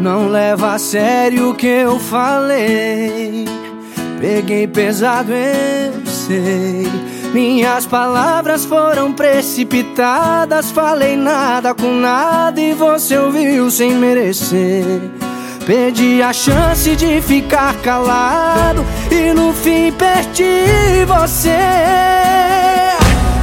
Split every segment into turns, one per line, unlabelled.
Não leva a sério o que eu falei. Peguei pesado, eu sei. Minhas palavras foram precipitadas. Falei nada com nada e você ouviu sem merecer. Perdi a chance de ficar calado e no fim perdi você.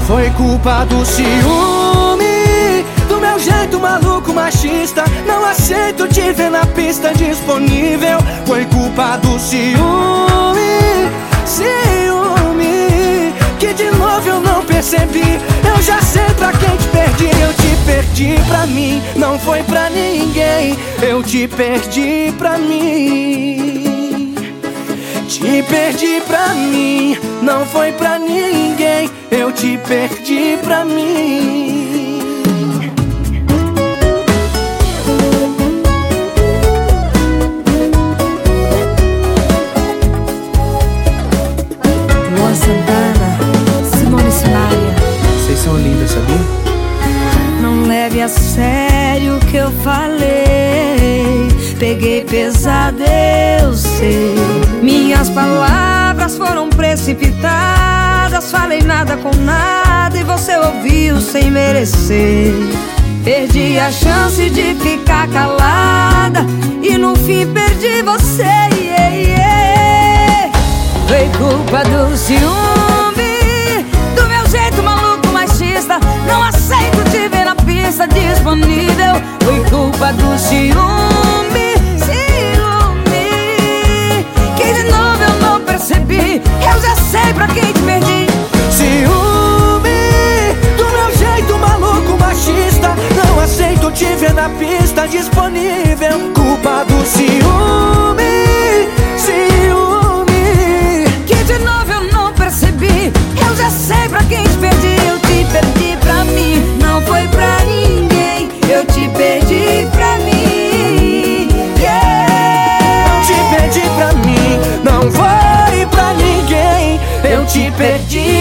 Foi culpa do ciúme, do meu jeito maluco machista. Não aceito te ver na pista disponível. Foi culpa do ciúme, ciúme, que de novo eu não percebi. Eu já sei pra quem te perdi, eu te perdi pra mim, não foi pra ninguém. Eu te perdi pra mim. Te perdi pra mim, não foi pra ninguém. Eu te perdi pra mim. Vocês são lindas, sabia?
Não leve a sério o que eu falei. Peguei pesado, eu sei. Minhas palavras foram precipitadas. Falei nada com nada e você ouviu sem merecer. Perdi a chance de ficar calada e no fim perdi você. Yeah, yeah. Foi culpa do ciúme, disponível. Foi culpa do ciúme, ciúme, que de novo eu não percebi. Eu já sei pra quem te perdi.
Ciúme do meu jeito maluco machista. Não aceito te ver na pista disponível. Culpa do ciúme, ciúme.
Que de novo eu não percebi. Eu já sei pra quem te perdi. Eu te perdi pra mim, não foi pra. Eu te perdi pra mim. Yeah.
Te perdi pra mim, não foi pra ninguém. Eu te perdi.